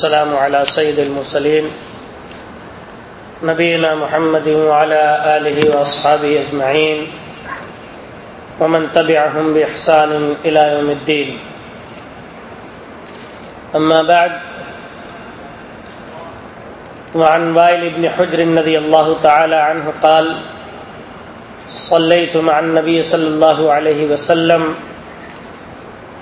والسلام على سيد المرسلين نبينا محمد وعلى آله وأصحابه أجمعين ومن تبعهم بإحسان إلى يوم الدين. أما بعد، وعن وائل بن حجر رضي الله تعالى عنه قال صليت مع النبي صلى الله عليه وسلم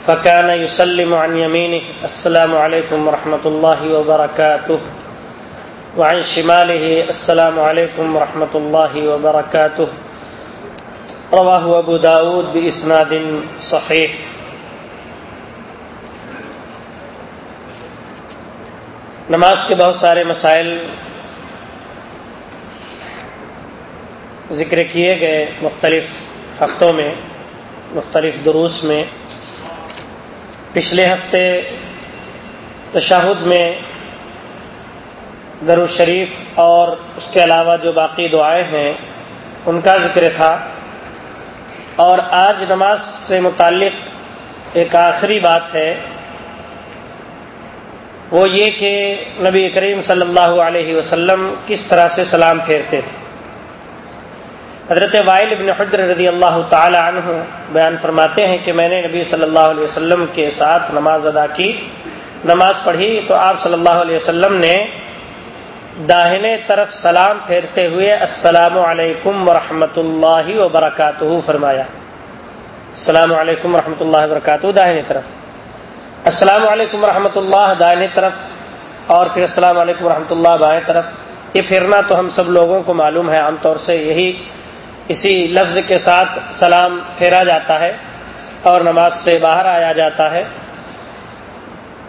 فكان يسلم عن يمينه السلام عليكم ورحمة الله وبركاته. وعن شماله السلام عليكم ورحمة الله وبركاته. رواه أبو داود بإسناد صحيح نماز کے بہت سارے مسائل ذکر کیے گئے مختلف ہفتوں میں، مختلف دروس میں پچھلے ہفتے تشہد میں درو شریف اور اس کے علاوہ جو باقی دعائیں ہیں، ان کا ذکر تھا۔ اور آج نماز سے متعلق ایک آخری بات ہے۔ وہ یہ کہ نبی کریم صلی اللہ علیہ وسلم کس طرح سے سلام پھیرتے تھے۔ حضرت وائل ابن حجر رضی اللہ تعالی عنہ بیان فرماتے ہیں کہ میں نے نبی صلی اللہ علیہ وسلم کے ساتھ نماز ادا کی، نماز پڑھی تو آپ صلی اللہ علیہ وسلم نے داہنے طرف سلام پھیرتے ہوئے السلام علیکم ورحمۃ اللہ وبرکاتہ فرمایا۔ السلام علیکم ورحمۃ اللہ وبرکاتہ داہنے طرف۔ السلام علیکم ورحمۃ اللہ دائیں طرف اور پھر السلام علیکم ورحمۃ اللہ بائیں طرف۔ یہ پھرنا تو ہم سب لوگوں کو معلوم ہے، عام طور سے یہی اسی لفظ کے ساتھ سلام پھیرا جاتا ہے اور نماز سے باہر آیا جاتا ہے۔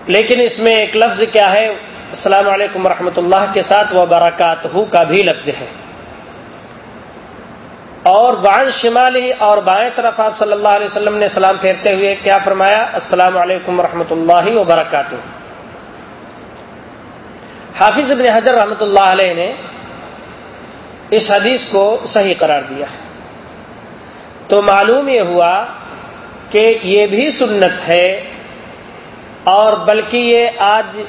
لیکن اس میں ایک لفظ کیا ہے؟ السلام علیکم ورحمۃ اللہ کے ساتھ وہ برکات کا بھی لفظ ہے۔ اور وان شمالی اور بائیں طرف آپ صلی اللہ علیہ وسلم نے سلام پھیرتے ہوئے کیا فرمایا؟ السلام علیکم ورحمۃ اللہ وبرکاتہ حافظ ابن حضر رحمۃ اللہ علیہ نے اس حدیث کو صحیح قرار دیا تو معلوم یہ ہوا کہ یہ بھی سنت ہے اور بلکہ یہ آج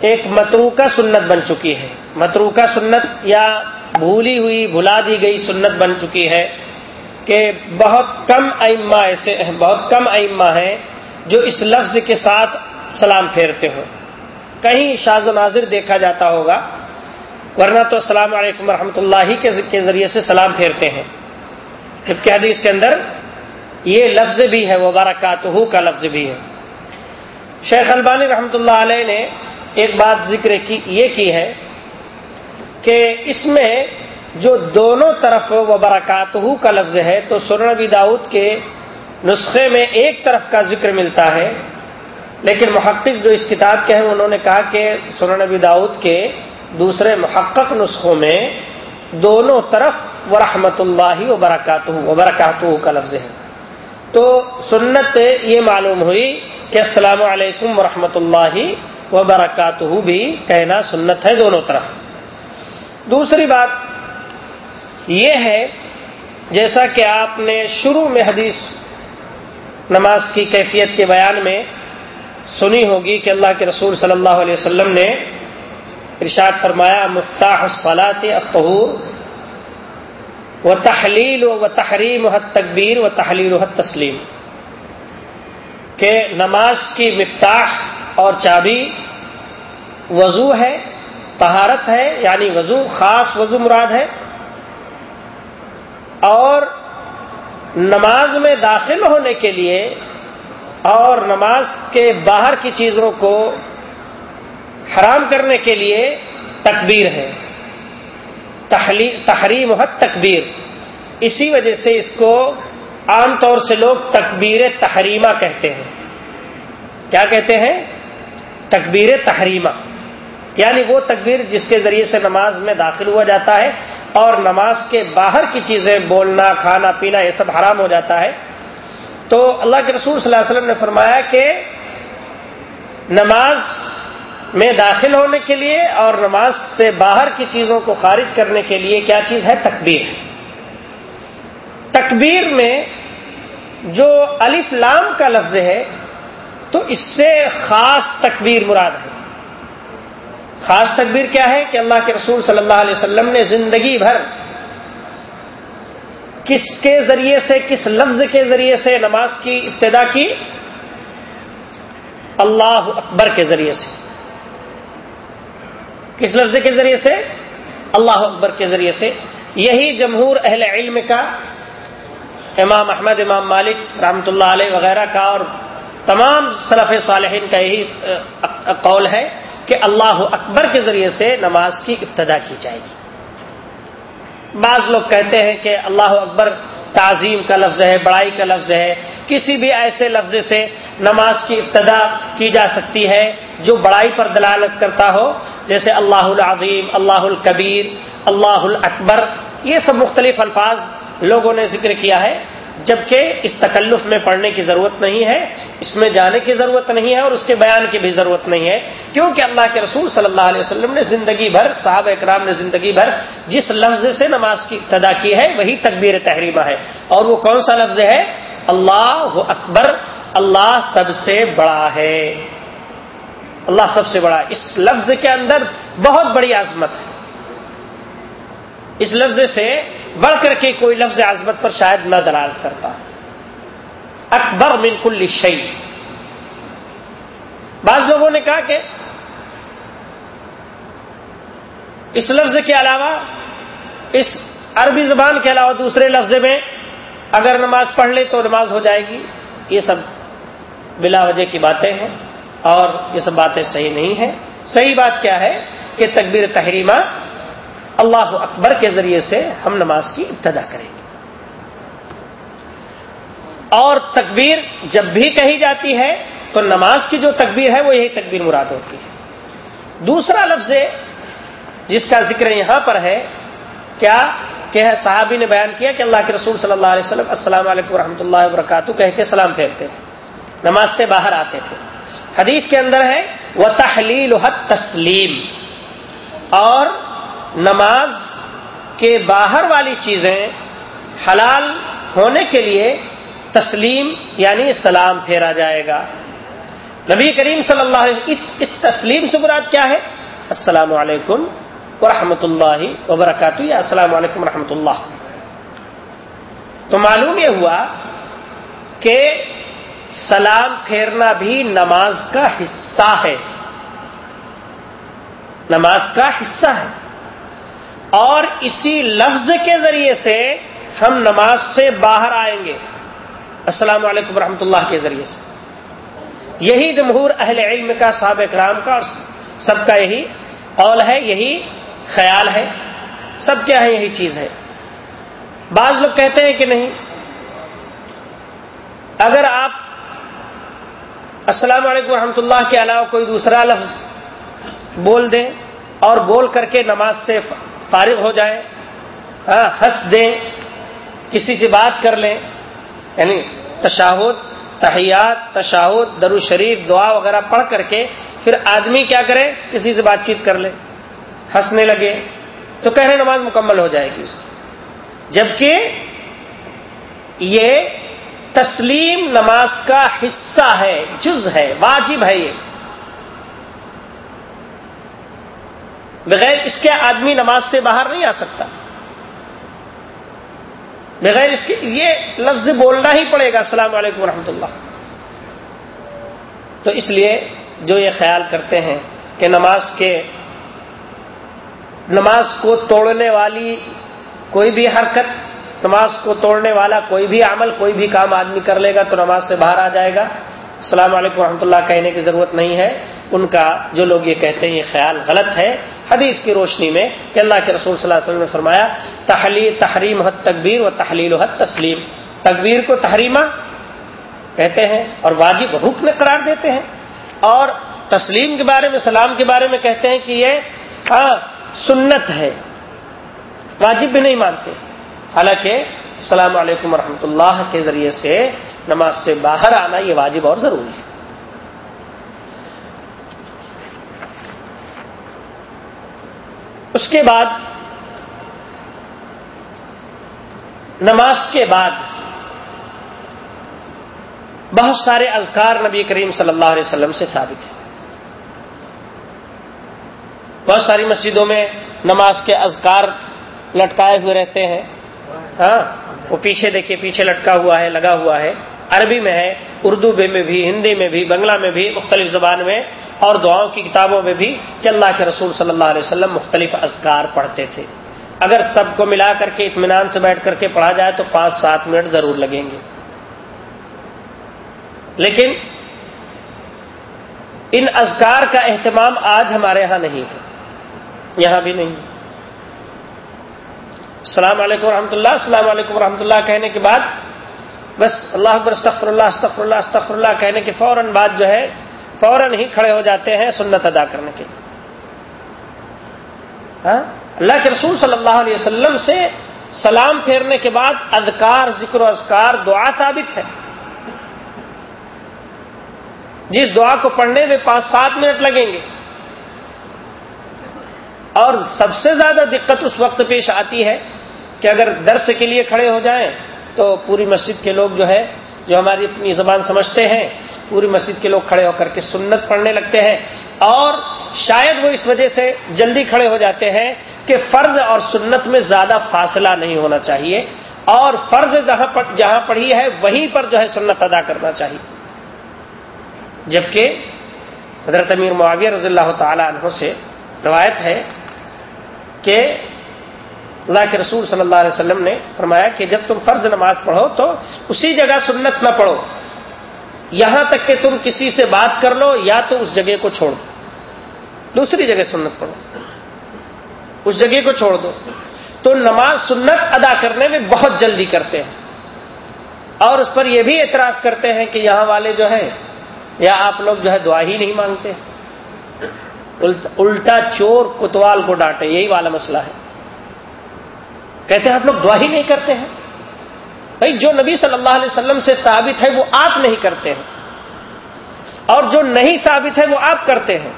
ایک متروکہ سنت بن چکی ہے۔ متروکہ سنت یا بھولی ہوئی، بھلا دی گئی سنت بن چکی ہے کہ بہت کم ائمہ ایسے، بہت کم ائمہ ہیں جو اس لفظ کے ساتھ سلام پھیرتے ہوں۔ کہیں شاز و ناظر دیکھا جاتا ہوگا ورنہ تو السلام علیکم ورحمۃ اللہ کے ذریعے سے سلام پھیرتے ہیں۔ جبکہ حدیث کے اندر یہ لفظ بھی ہے وہ بارکات کا لفظ بھی ہے۔ شیخ البانی رحمۃ اللہ علیہ نے ایک بات ذکر کی، یہ کی ہے کہ اس میں جو دونوں طرف و کا لفظ ہے، تو سورنبی داؤد کے نسخے میں ایک طرف کا ذکر ملتا ہے۔ لیکن محقق جو اس کتاب کے ہیں، انہوں نے کہا کہ سورنبی داؤد کے دوسرے محقق نسخوں میں دونوں طرف و رحمت اللہ و برکات و برکات کا لفظ ہے۔ تو سنت یہ معلوم ہوئی کہ السلام علیکم ورحمۃ اللہ و برکات بھی کہنا سنت ہے دونوں طرف۔ دوسری بات یہ ہے، جیسا کہ آپ نے شروع میں حدیث نماز کی کیفیت کے بیان میں سنی ہوگی کہ اللہ کے رسول صلی اللہ علیہ وسلم نے ارشاد فرمایا، مفتاح صلاط اطہور و تحلیل و تحریم و تکبیر و تحلیل و تسلیم کہ نماز کی مفتاح اور چابی وضو ہے، طہارت ہے یعنی وضو، خاص وضو مراد ہے، اور نماز میں داخل ہونے کے لیے اور نماز کے باہر کی چیزوں کو حرام کرنے کے لیے تکبیر ہے۔ تحریم حد تکبیر۔ اسی وجہ سے اس کو عام طور سے لوگ تکبیر تحریمہ کہتے ہیں۔ کیا کہتے ہیں؟ تکبیر تحریمہ۔ یعنی وہ تکبیر جس کے ذریعے سے نماز میں داخل ہوا جاتا ہے اور نماز کے باہر کی چیزیں بولنا، کھانا، پینا، یہ سب حرام ہو جاتا ہے۔ تو اللہ کے رسول صلی اللہ علیہ وسلم نے فرمایا کہ نماز میں داخل ہونے کے لیے اور نماز سے باہر کی چیزوں کو خارج کرنے کے لیے کیا چیز ہے؟ تکبیر۔ تکبیر میں جو الف لام کا لفظ ہے، تو اس سے خاص تکبیر مراد ہے۔ خاص تکبیر کیا ہے؟ کہ اللہ کے رسول صلی اللہ علیہ وسلم نے زندگی بھر کس کے ذریعے سے، کس لفظ کے ذریعے سے نماز کی ابتدا کی؟ اللہ اکبر کے ذریعے سے۔ کس لفظ کے ذریعے سے؟ اللہ اکبر کے ذریعے سے۔ یہی جمہور اہل علم کا امام احمد، امام مالک رحمۃ اللہ علیہ وغیرہ کا اور تمام صلف صالحین کا یہی قول ہے کہ اللہ اکبر کے ذریعے سے نماز کی ابتدا کی جائے گی۔ بعض لوگ کہتے ہیں کہ اللہ اکبر تعظیم کا لفظ ہے، بڑائی کا لفظ ہے، کسی بھی ایسے لفظ سے نماز کی ابتدا کی جا سکتی ہے جو بڑائی پر دلالت کرتا ہو، جیسے اللہ العظیم، اللہ الکبیر، اللہ الاکبر، یہ سب مختلف الفاظ لوگوں نے ذکر کیا ہے۔ جبکہ اس تکلف میں پڑھنے کی ضرورت نہیں ہے، اس میں جانے کی ضرورت نہیں ہے اور اس کے بیان کی بھی ضرورت نہیں ہے۔ کیونکہ اللہ کے رسول صلی اللہ علیہ وسلم نے زندگی بھر صاحب اکرام نے زندگی بھر جس لفظ سے نماز کی ابتدا کی ہے، وہی تکبیر تحریمہ ہے۔ اور وہ کون سا لفظ ہے؟ اللہ اکبر، اللہ سب سے بڑا ہے۔ اللہ سب سے بڑا۔ اس لفظ کے اندر بہت بڑی عظمت ہے۔ اس لفظ سے بڑھ کر کے کوئی لفظ عظمت پر شاید نہ دلالت کرتا۔ اکبر من کل شعی بعض لوگوں نے کہا کہ اس لفظ کے علاوہ اس عربی زبان کے علاوہ دوسرے لفظ میں اگر نماز پڑھ لے تو نماز ہو جائے گی۔ یہ سب بلا وجہ کی باتیں ہیں اور یہ سب باتیں صحیح نہیں ہیں۔ صحیح بات کیا ہے کہ تکبیر تحریمہ اللہ اکبر کے ذریعے سے ہم نماز کی ابتدا کریں گے۔ اور تکبیر جب بھی کہی جاتی ہے تو نماز کی جو تکبیر ہے وہ یہی تکبیر مراد ہوتی ہے۔ دوسرا لفظ جس کا ذکر یہاں پر ہے، کیا؟ کہ صحابی نے بیان کیا کہ اللہ کے رسول صلی اللہ علیہ وسلم السلام علیکم و اللہ وبرکاتہ کہہ کے سلام پھیرتے تھے۔ نماز سے باہر آتے تھے۔ حدیث کے اندر ہے وہ تحلیل تسلیم اور نماز کے باہر والی چیزیں حلال ہونے کے لیے تسلیم یعنی سلام پھیرا جائے گا۔ نبی کریم صلی اللہ علیہ اس تسلیم سے مراد کیا ہے؟ السلام علیکم ورحمۃ اللہ وبرکاتہ۔ یا السلام علیکم ورحمۃ اللہ تو معلوم یہ ہوا کہ سلام پھیرنا بھی نماز کا حصہ ہے۔ نماز کا حصہ ہے۔ اور اسی لفظ کے ذریعے سے ہم نماز سے باہر آئیں گے۔ السلام علیکم ورحمۃ اللہ کے ذریعے سے۔ یہی جمہور اہل علم کا، صحابہ کرام کا اور سب کا یہی قول ہے، یہی خیال ہے۔ سب کیا ہے یہی چیز ہے۔ بعض لوگ کہتے ہیں کہ نہیں، اگر آپ السلام علیکم ورحمۃ اللہ کے علاوہ کوئی دوسرا لفظ بول دیں اور بول کر کے نماز سے فارغ ہو جائیں ہاں، ہنس دیں، کسی سے بات کر لیں یعنی تشاہد، تحیات، تشاہد، درو شریف، دعا وغیرہ پڑھ کر کے پھر آدمی کیا کرے، کسی سے بات چیت کر لے، ہنسنے لگے، تو کہہ رہے نماز مکمل ہو جائے گی اس کی۔ جبکہ یہ تسلیم نماز کا حصہ ہے، جز ہے، واجب ہے یہ۔ بغیر اس کے آدمی نماز سے باہر نہیں آ سکتا۔ بغیر اس کے، یہ لفظ بولنا ہی پڑے گا۔ السلام علیکم ورحمۃ اللہ۔ تو اس لیے جو یہ خیال کرتے ہیں کہ نماز کے، نماز کو توڑنے والی کوئی بھی حرکت، نماز کو توڑنے والا کوئی بھی عمل، کوئی بھی کام آدمی کر لے گا تو نماز سے باہر آ جائے گا۔ السلام علیکم ورحمۃ اللہ۔ کہنے کی ضرورت نہیں ہے۔ ان کا جو لوگ یہ کہتے ہیں یہ خیال غلط ہے۔ حدیث کی روشنی میں کہ اللہ کے رسول صلی اللہ علیہ وسلم نے فرمایا، تحلی، تحریم حد تکبیر و تحلیل حد تسلیم۔ تکبیر کو تحریمہ کہتے ہیں اور واجب رکن قرار دیتے ہیں۔ اور تسلیم کے بارے میں، سلام کے بارے میں کہتے ہیں کہ یہ ہاں سنت ہے۔ واجب بھی نہیں مانتے۔ حالانکہ، السلام علیکم ورحمۃ اللہ کے ذریعے سے نماز سے باہر آنا یہ واجب اور ضروری ہے۔ اس کے بعد نماز کے بعد بہت سارے اذکار نبی کریم صلی اللہ علیہ وسلم سے ثابت ہیں۔ بہت ساری مسجدوں میں نماز کے اذکار لٹکائے ہوئے رہتے ہیں۔ ہاں وہ پیچھے دیکھیے، پیچھے لٹکا ہوا ہے، لگا ہوا ہے۔ عربی میں ہے اردو میں بھی، ہندی میں بھی، بنگلہ میں بھی، مختلف زبان میں اور دعاؤں کی کتابوں میں بھی کہ اللہ کے رسول صلی اللہ علیہ وسلم مختلف اذکار پڑھتے تھے۔ اگر سب کو ملا کر کے اطمینان سے بیٹھ کر کے پڑھا جائے تو پانچ سات منٹ ضرور لگیں گے۔ لیکن ان اذکار کا اہتمام آج ہمارے ہاں نہیں ہے، یہاں بھی نہیں۔ السلام علیکم ورحمۃ اللہ۔ السلام علیکم ورحمۃ اللہ۔ کہنے کے بعد بس اللہ اکبر، استغفر اللہ استغفر اللہ استغفر اللہ، کہنے کے فوراً بعد جو ہے، فوراً ہی کھڑے ہو جاتے ہیں سنت ادا کرنے کے لیے۔ ہاں؟ اللہ کے رسول صلی اللہ علیہ وسلم سے سلام پھیرنے کے بعد اذکار، ذکر و اذکار، دعا ثابت ہے۔ جس دعا کو پڑھنے میں پانچ، سات منٹ لگیں گے۔ اور سب سے زیادہ دقت اس وقت پیش آتی ہے کہ اگر درس کے لیے کھڑے ہو جائیں تو پوری مسجد کے لوگ جو ہے، جو ہماری اپنی زبان سمجھتے ہیں، پوری مسجد کے لوگ کھڑے ہو کر کے سنت پڑھنے لگتے ہیں اور شاید وہ اس وجہ سے جلدی کھڑے ہو جاتے ہیں کہ فرض اور سنت میں زیادہ فاصلہ نہیں ہونا چاہیے اور فرض جہاں پڑھی ہے، وہیں پر جو ہے سنت ادا کرنا چاہیے۔ جبکہ حضرت امیر معاویہ رضی اللہ تعالی عنہ سے روایت ہے کہ اللہ کے رسول صلی اللہ علیہ وسلم نے فرمایا کہ جب تم فرض نماز پڑھو تو اسی جگہ سنت نہ پڑھو۔ یہاں تک کہ تم کسی سے بات کر لو یا تو اس جگہ کو چھوڑ دو۔ دوسری جگہ سنت پڑھو۔ اس جگہ کو چھوڑ دو۔ تو نماز سنت ادا کرنے میں بہت جلدی کرتے ہیں۔ اور اس پر یہ بھی اعتراض کرتے ہیں کہ یہاں والے جو ہے یا آپ لوگ جو ہے دعا ہی نہیں مانگتے۔ الٹا چور کتوال کو ڈانٹے یہی والا مسئلہ ہے۔ کہتے ہیں آپ لوگ دعا ہی نہیں کرتے ہیں۔ بھائی، جو نبی صلی اللہ علیہ وسلم سے ثابت ہے وہ آپ نہیں کرتے ہیں۔ اور جو نہیں ثابت ہے وہ آپ کرتے ہیں۔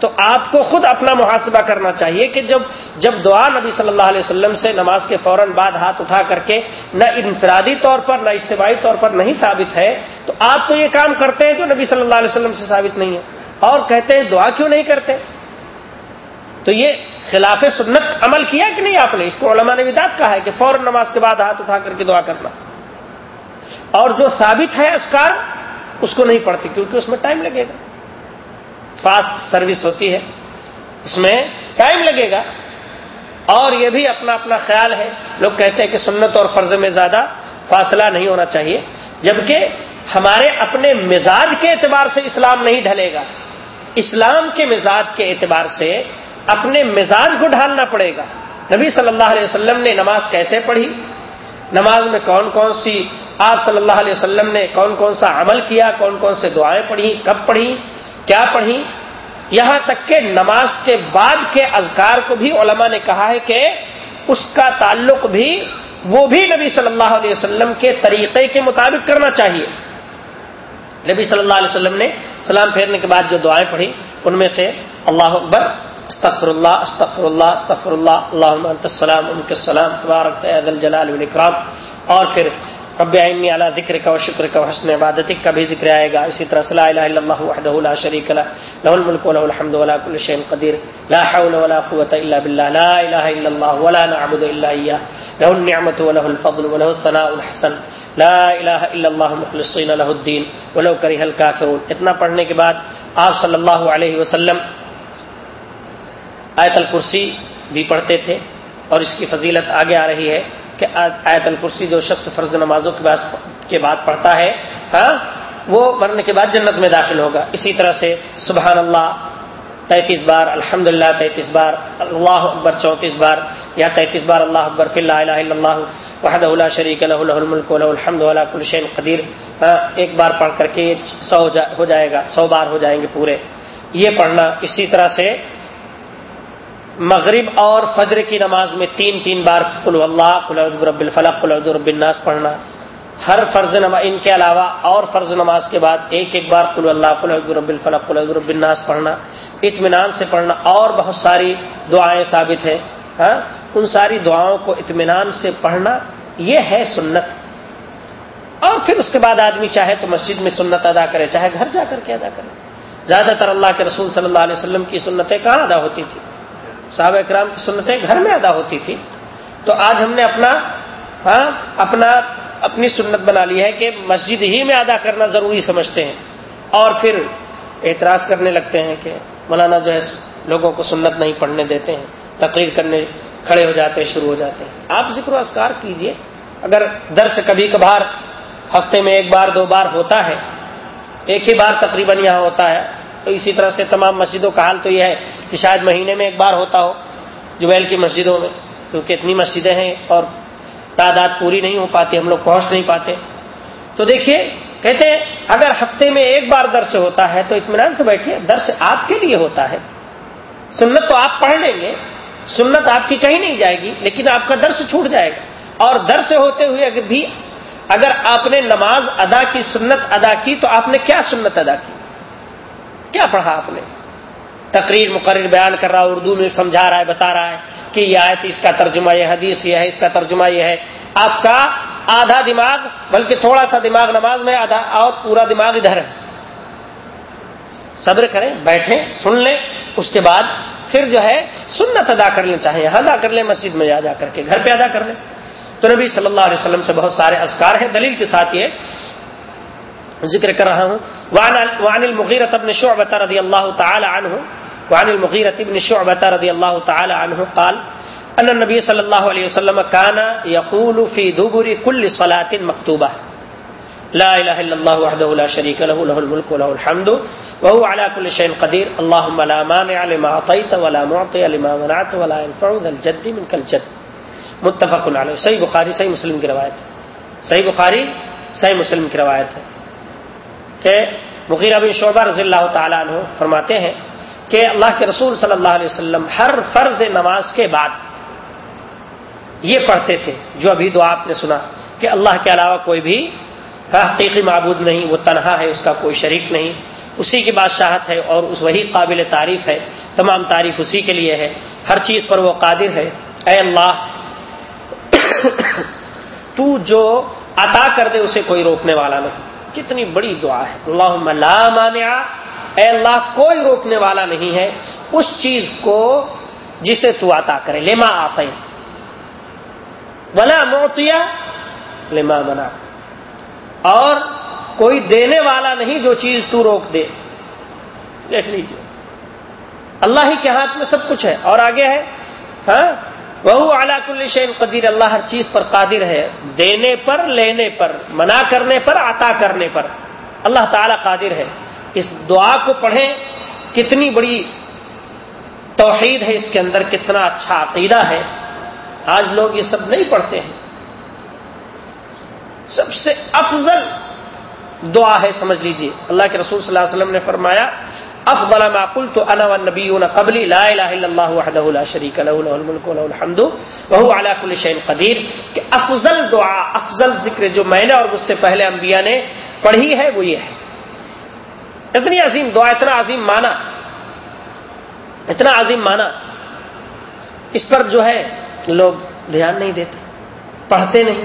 تو آپ کو خود اپنا محاسبہ کرنا چاہیے کہ جب جب دعا نبی صلی اللہ علیہ وسلم سے نماز کے فوراً بعد ہاتھ اٹھا کر کے نہ انفرادی طور پر، نہ اجتماعی طور پر نہیں ثابت ہے، تو آپ تو یہ کام کرتے ہیں جو نبی صلی اللہ علیہ وسلم سے ثابت نہیں ہے۔ اور کہتے ہیں دعا کیوں نہیں کرتے؟ تو یہ خلاف سنت عمل کیا کہ نہیں آپ نے؟ اس کو علماء نے بدات کہا ہے کہ فوراً نماز کے بعد ہاتھ اٹھا کر کے دعا کرنا۔ اور جو ثابت ہے اسکار اس کو نہیں پڑھتی کیونکہ اس میں ٹائم لگے گا۔ فاسٹ سروس ہوتی ہے، اس میں ٹائم لگے گا۔ اور یہ بھی اپنا اپنا خیال ہے۔ لوگ کہتے ہیں کہ سنت اور فرض میں زیادہ فاصلہ نہیں ہونا چاہیے، جبکہ ہمارے اپنے مزاج کے اعتبار سے اسلام نہیں ڈھلے گا۔ اسلام کے مزاج کے اعتبار سے اپنے مزاج کو ڈھالنا پڑے گا۔ نبی صلی اللہ علیہ وسلم نے نماز کیسے پڑھی؟ نماز میں کون کون سی آپ صلی اللہ علیہ وسلم نے کون کون سا عمل کیا، کون کون سے دعائیں پڑھی، کب پڑھی، کیا پڑھی؟ یہاں تک کہ نماز کے بعد کے اذکار کو بھی علماء نے کہا ہے کہ اس کا تعلق بھی وہ بھی نبی صلی اللہ علیہ وسلم کے طریقے کے مطابق کرنا چاہیے۔ نبی صلی اللہ علیہ وسلم نے سلام پھیرنے کے بعد جو دعائیں پڑھی، ان میں سے اللہ اکبر استغفر اللہ استغفر اللہ استغفر اللہ اللہ السلام ان کے السلام تبارک جلال اکرام اور پھر رب عینی علی ذکر کا و شکر کا و حسن عبادت کا بھی ذکر آئے گا. اسی طرح صلی الہ الا اللہ وحدہ لا شریک له له الملك وله الحمد و ولا كل شيء قدیر. لا حول ولا قوة الا بالله لا الہ الا اللہ ولا نعبد الا اياه له النعمة وله الفضل وله الثناء الحسن. لا الہ الا اللہ مخلصین له الدین. ولو کرہ الکافرون. اتنا پڑھنے کے بعد آپ صلی اللہ علیہ وسلم آیت الکرسی بھی پڑھتے تھے اور اس کی فضیلت آگے آ رہی ہے کہ آیت الکرسی جو شخص فرض نمازوں کے بعد پڑھتا ہے ہاں وہ مرنے کے بعد جنت میں داخل ہوگا۔ اسی طرح سے سبحان اللہ، تینتیس بار الحمد للہ تینتیس بار اللہ اکبر، چونتیس بار یا تینتیس بار اللہ اکبر فی اللہ الہ الا اللہ وحد اللہ شریک الہ الہ الملک الہ الحمد اللہ کل شین قدیر۔ ہاں ایک بار پڑھ کر کے سو ہو جائے گا، سو بار ہو جائیں گے پورے۔ یہ پڑھنا اسی طرح سے مغرب اور فجر کی نماز میں تین تین بار کل اللہ کل رب الفلق کل رب الناس پڑھنا۔ ہر فرض نماز ان کے علاوہ اور فرض نماز کے بعد ایک ایک بار کل اللہ کل رب الفلق کل رب الناس پڑھنا۔ اطمینان سے پڑھنا اور بہت ساری دعائیں ثابت ہیں۔ ہاں؟ ان ساری دعاؤں کو اطمینان سے پڑھنا یہ ہے سنت۔ اور پھر اس کے بعد آدمی چاہے تو مسجد میں سنت ادا کرے، چاہے گھر جا کر کے ادا کرے۔ زیادہ تر اللہ کے رسول صلی اللہ علیہ وسلم کی سنتیں کہاں ادا ہوتی تھی صحابہ اکرام کی سنتیں گھر میں ادا ہوتی تھی تو آج ہم نے اپنا ہاں اپنا، اپنی سنت بنا لی ہے کہ مسجد ہی میں ادا کرنا ضروری سمجھتے ہیں۔ اور پھر اعتراض کرنے لگتے ہیں کہ مولانا جو ہے، لوگوں کو سنت نہیں پڑھنے دیتے ہیں۔ تقریر کرنے کھڑے ہو جاتے ہیں، شروع ہو جاتے ہیں۔ آپ ذکر و اسکار کیجیے۔ اگر درس کبھی کبھار ہفتے میں ایک بار، دو بار ہوتا ہے، ایک ہی بار تقریباً یہاں ہوتا ہے۔ تو اسی طرح سے تمام مسجدوں کا حال تو یہ ہے کہ شاید مہینے میں ایک بار ہوتا ہو جبیل کی مسجدوں میں، کیونکہ اتنی مسجدیں ہیں اور تعداد پوری نہیں ہو پاتی، ہم لوگ پہنچ نہیں پاتے۔ تو دیکھیے، کہتے ہیں، اگر ہفتے میں ایک بار درس ہوتا ہے تو اطمینان سے بیٹھیے، درس آپ کے لیے ہوتا ہے۔ سنت تو آپ پڑھ لیں گے، سنت آپ کی کہیں نہیں جائے گی، لیکن آپ کا درس چھوٹ جائے گا۔ اور درس ہوتے ہوئے اگر بھی، اگر آپ نے نماز ادا کی، سنت ادا کی، تو آپ نے کیا سنت ادا کی؟ کیا پڑھا آپ نے؟ تقریر مقرر بیان کر رہا اردو میں سمجھا رہا ہے، بتا رہا ہے کہ یہ آیت، اس کا ترجمہ، یہ حدیث یہ ہے، اس کا ترجمہ یہ ہے۔ آپ کا آدھا دماغ، بلکہ تھوڑا سا دماغ نماز میں آدھا، اور پورا دماغ ادھر ہے۔ صبر کریں، بیٹھیں، سن لیں، اس کے بعد پھر جو ہے سنت ادا کر لیں چاہے یہاں ادا کر لیں، مسجد میں ادا کر کے گھر پہ ادا کر لیں۔ تو نبی صلی اللہ علیہ وسلم سے بہت سارے اذکار ہیں۔ دلیل کے ساتھ یہ ذکر کر رہا ہوں۔ وعن المغیرت ابن شعبت رضی اللہ تعالی عنہ وعن المغیرت ابن شعبت رضی اللہ تعالی عنہ قال ان النبی صلی اللہ علیہ وسلم كان يقول في دبر كل صلاة مكتوبة. لا الہ الا اللہ وحده لا شريك له له الملك وله الحمد، وهو على كل شيء قدير. اللهم لا مانع لما اعطيت ولا معطي لما منعت ولا ينفع ذا الجد منك الجد. متفق علیہ صحیح بخاری صحیح مسلم کی روایت ہے. صحیح بخاری صحیح مسلم کی روایت ہے. کہ مغیرہ بن شعبہ رضی اللہ تعالیٰ عنہ فرماتے ہیں کہ اللہ کے رسول صلی اللہ علیہ وسلم ہر فرض نماز کے بعد یہ پڑھتے تھے، جو ابھی دعا آپ نے سنا کہ اللہ کے علاوہ کوئی بھی حقیقی معبود نہیں، وہ تنہا ہے، اس کا کوئی شریک نہیں۔ اسی کی بادشاہت ہے اور اس وہی قابل تعریف ہے، تمام تعریف اسی کے لیے ہے۔ ہر چیز پر وہ قادر ہے۔ اے اللہ، تو جو عطا کر دے، اسے کوئی روکنے والا نہیں۔ کتنی بڑی دعا ہے۔ اللہ لا مانع۔ اے اللہ، کوئی روکنے والا نہیں ہے۔ اس چیز کو جسے تو عطا کرے۔ لما آتے ولا موتیا لما منا اور کوئی دینے والا نہیں جو چیز تو روک دے۔ دیکھ لیجیے اللہ ہی کے ہاتھ میں سب کچھ ہے۔ اور آگے ہے۔ ہاں؟ وہ اعلیٰ کل شین قدیر، اللہ ہر چیز پر قادر ہے۔ دینے پر، لینے پر، منع کرنے پر، عطا کرنے پر۔ اللہ تعالی قادر ہے۔ اس دعا کو پڑھیں، کتنی بڑی توحید ہے اس کے اندر، کتنا اچھا عقیدہ ہے۔ آج لوگ یہ سب نہیں پڑھتے ہیں۔ سب سے افضل دعا ہے، سمجھ لیجیے۔ اللہ کے رسول صلی اللہ علیہ وسلم نے فرمایا افضل ما قلت انا والنبيون قبلي، لا اله الا الله وحده لا شريك له له الملك وله الحمد، وهو على كل شيء قدير. کہ افضل دعا، افضل ذکر جو میں نے اور مجھ سے پہلے انبیاء نے پڑھی ہے، وہ یہ ہے۔ اتنی عظیم دعا، اتنا عظیم مانا اتنا عظیم مانا اس پر جو ہے، لوگ دھیان نہیں دیتے، پڑھتے نہیں۔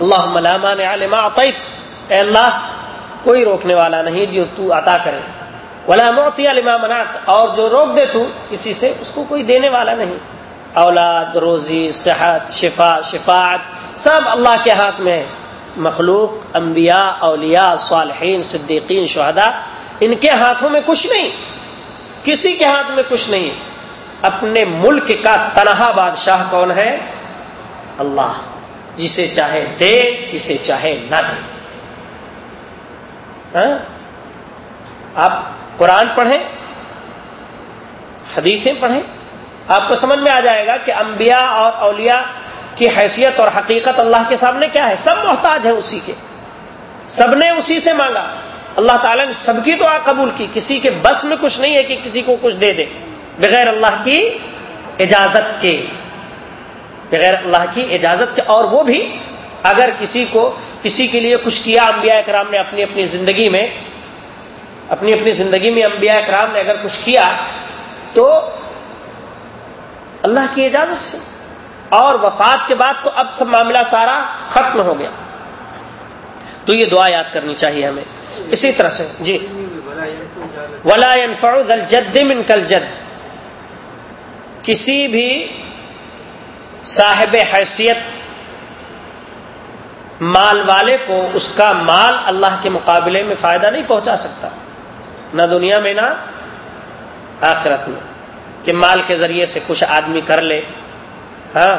اللہ ملامان عالم اے اللہ، کوئی روکنے والا نہیں جو تو عطا کرے۔ ولا موتی منات اور جو روک دے تو کسی سے اس کو کوئی دینے والا نہیں۔ اولاد، روزی، صحت، شفا، شفاعت، سب اللہ کے ہاتھ میں ہے۔ مخلوق، انبیاء، اولیاء، صالحین، صدیقین، شہداء، ان کے ہاتھوں میں کچھ نہیں۔ کسی کے ہاتھ میں کچھ نہیں۔ اپنے ملک کا تنہا بادشاہ کون ہے؟ اللہ۔ جسے چاہے دے، جسے چاہے نہ دے۔ ہاں؟ آپ قرآن پڑھیں، حدیثیں پڑھیں، آپ کو سمجھ میں آ جائے گا کہ انبیاء اور اولیاء کی حیثیت اور حقیقت اللہ کے سامنے کیا ہے۔ سب محتاج ہیں اسی کے۔ سب نے اسی سے مانگا۔ اللہ تعالیٰ نے سب کی دعا قبول کی۔ کسی کے بس میں کچھ نہیں ہے کہ کسی کو کچھ دے دے۔ بغیر اللہ کی اجازت کے۔ بغیر اللہ کی اجازت کے۔ اور وہ بھی اگر کسی کو، کسی کے لیے کچھ کیا انبیاء کرام نے اپنی اپنی زندگی میں اپنی اپنی زندگی میں انبیاء کرام نے اگر کچھ کیا تو اللہ کی اجازت سے۔ اور وفات کے بعد تو اب سب معاملہ سارا ختم ہو گیا۔ تو یہ دعا یاد کرنی چاہیے ہمیں۔ اسی طرح سے جی۔ ولا ينفع الجد من کل جد کسی بھی صاحب حیثیت مال والے کو اس کا مال اللہ کے مقابلے میں فائدہ نہیں پہنچا سکتا۔ نہ دنیا میں نہ آخرت میں کہ مال کے ذریعے سے کچھ آدمی کر لے ہاں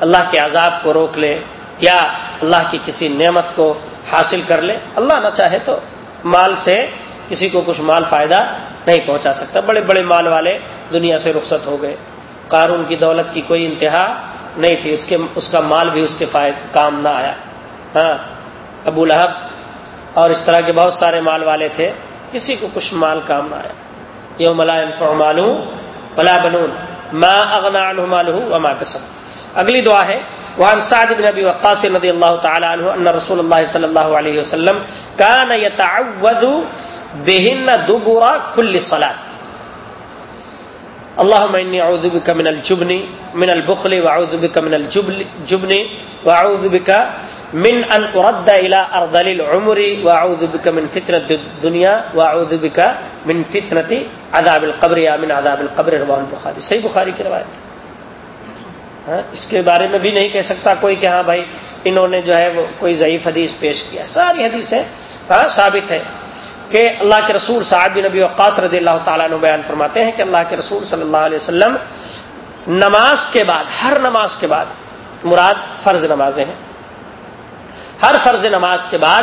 اللہ کے عذاب کو روک لے یا اللہ کی کسی نعمت کو حاصل کر لے۔ اللہ نہ چاہے تو مال سے کسی کو کچھ مال فائدہ نہیں پہنچا سکتا۔ بڑے بڑے مال والے دنیا سے رخصت ہو گئے۔ قارون کی دولت کی کوئی انتہا نہیں تھی، اس کے، اس کا مال بھی اس کے فائد، کام نہ آیا۔ ہاں ابو لہب اور اس طرح کے بہت سارے مال والے تھے۔ کسی کو کچھ مال کام نہ آیا لا ينفع مالو ولا بنون۔ ما اغنى عنه ماله وما كسب۔ اگلی دعا ہے۔ وعن سعد بن ابي وقاص رضي الله تعالى عنه ان رسول الله صلى الله عليه وسلم كان يتعوذ بهن دبر كل صلاه اللهم اني اعوذ بك من الجبن، من البخل واعوذ بك من الجبن واعوذ بك من ان ارد الى ارذل العمر واعوذ بك من فتنه الدنيا واعوذ بك من فتنه عذاب القبر یا من عذاب القبر، رواه البخاری صحیح بخاری کی روایت ہاں، اس کے بارے میں بھی نہیں کہہ سکتا کوئی کہ ہاں بھائی انہوں نے جو ہے وہ کوئی ضعیف حدیث پیش کیا ساری حدیثیں ہاں ثابت ہے کہ اللہ کے رسول صاحب نبی وقاص رضی اللہ تعالیٰ نے بیان فرماتے ہیں کہ اللہ کے رسول صلی اللہ علیہ وسلم نماز کے بعد، ہر نماز کے بعد، مراد فرض نمازیں ہیں، ہر فرض نماز کے بعد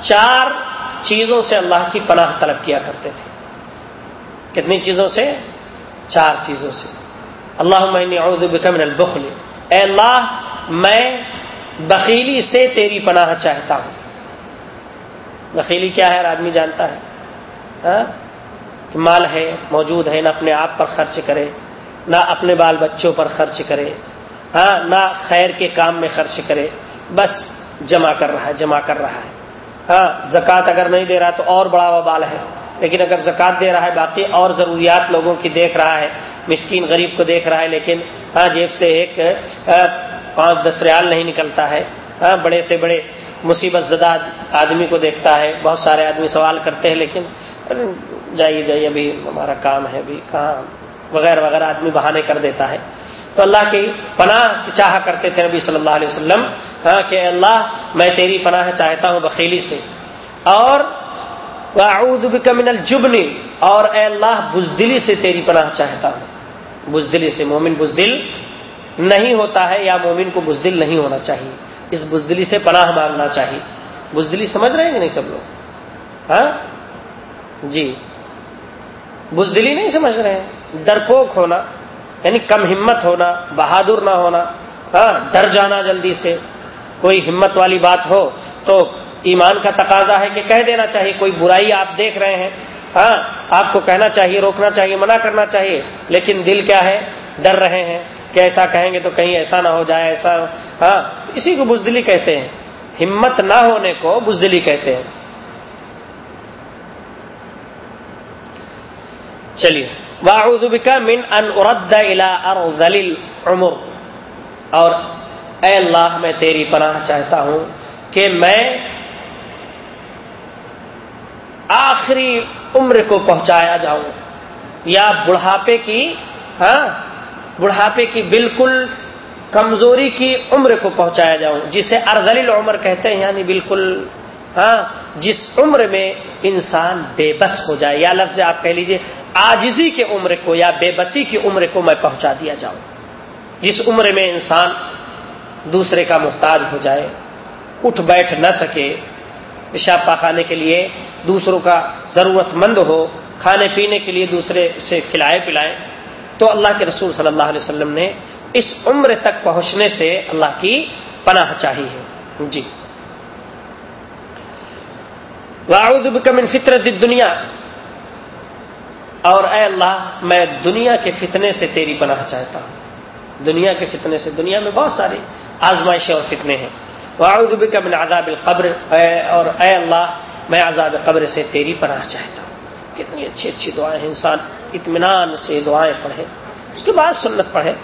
چار چیزوں سے اللہ کی پناہ طلب کیا کرتے تھے۔ کتنی چیزوں سے؟ چار چیزوں سے۔ اللہ اعوذ بک من البخل۔ اے اللہ، میں بخیلی سے تیری پناہ چاہتا ہوں۔ بخیلی کیا ہے آدمی جانتا ہے؟ ہاں؟ کہ مال ہے، موجود ہے، نہ اپنے آپ پر خرچ کرے، نہ اپنے بال بچوں پر خرچ کرے ہاں؟ نہ خیر کے کام میں خرچ کرے، بس جمع کر رہا ہے، جمع کر رہا ہے۔ ہاں؟ زکوٰۃ اگر نہیں دے رہا تو اور بڑا وبال ہے۔ لیکن اگر زکوٰۃ دے رہا ہے، باقی اور ضروریات لوگوں کی دیکھ رہا ہے، مسکین غریب کو دیکھ رہا ہے، لیکن ہاں جیب سے ایک ہاں، پانچ دس ریال نہیں نکلتا ہے ہاں بڑے سے بڑے مصیبت زدہ آدمی کو دیکھتا ہے، بہت سارے آدمی سوال کرتے ہیں، لیکن جائیے جائیے، ابھی ہمارا کام ہے، ابھی کہاں وغیرہ وغیرہ آدمی بہانے کر دیتا ہے۔ تو اللہ کی پناہ چاہا کرتے تھے نبی صلی اللہ علیہ وسلم ہاں کہ اللہ، میں تیری پناہ چاہتا ہوں بخیلی سے۔ اور بک من الجبنی اور اے اللہ، بزدلی سے تیری پناہ چاہتا ہوں۔ بزدلی سے، مومن بزدل نہیں ہوتا ہے، یا مومن کو بزدل نہیں ہونا چاہیے۔ اس بزدلی سے پناہ مانگنا چاہیے۔ بزدلی سمجھ رہے ہیں کہ نہیں سب لوگ؟ ہاں؟ جی۔ بزدلی نہیں سمجھ رہے ہیں۔ ڈرپوک ہونا یعنی کم ہمت ہونا، بہادر نہ ہونا ہاں ڈر جانا جلدی سے۔ کوئی ہمت والی بات ہو تو ایمان کا تقاضا ہے کہ کہہ دینا چاہیے۔ کوئی برائی آپ دیکھ رہے ہیں ہاں آپ کو کہنا چاہیے، روکنا چاہیے، منع کرنا چاہیے، لیکن دل کیا ہے؟ ڈر رہے ہیں۔ کہ ایسا کہیں گے تو کہیں ایسا نہ ہو جائے، ایسا ہاں اسی کو بزدلی کہتے ہیں۔ ہمت نہ ہونے کو بزدلی کہتے ہیں۔ چلیے واحدہ من ان ارد عمر اور اے اللہ، میں تیری پناہ چاہتا ہوں کہ میں آخری عمر کو پہنچایا جاؤں۔ یا بڑھاپے کی ہاں بڑھاپے کی بالکل کمزوری کی عمر کو پہنچایا جاؤں، جسے ارزل عمر کہتے ہیں یعنی بالکل ہاں جس عمر میں انسان بے بس ہو جائے۔ یا لفظ آپ کہہ لیجیے، آجزی کے عمر کو یا بے بسی کی عمر کو میں پہنچا دیا جاؤں۔ جس عمر میں انسان دوسرے کا محتاج ہو جائے، اٹھ بیٹھ نہ سکے، پیشاب پاخانے کے لیے دوسروں کا ضرورت مند ہو، کھانے پینے کے لیے دوسرے سے کھلائے پلائے تو اللہ کے رسول صلی اللہ علیہ وسلم نے اس عمر تک پہنچنے سے اللہ کی پناہ چاہی ہے۔ جی۔ بک من فطرت دنیا اور اے اللہ، میں دنیا کے فتنے سے تیری پناہ چاہتا ہوں۔ دنیا کے فتنے سے، دنیا میں بہت ساری آزمائشیں اور فتنے ہیں۔ بک من عذاب القبر۔ اور اے اللہ، میں عذاب قبر سے تیری پناہ چاہتا ہوں۔ کتنی اچھی اچھی دعائیں انسان۔ اطمینان سے دعائیں پڑھے اس کے بعد سنت پڑھے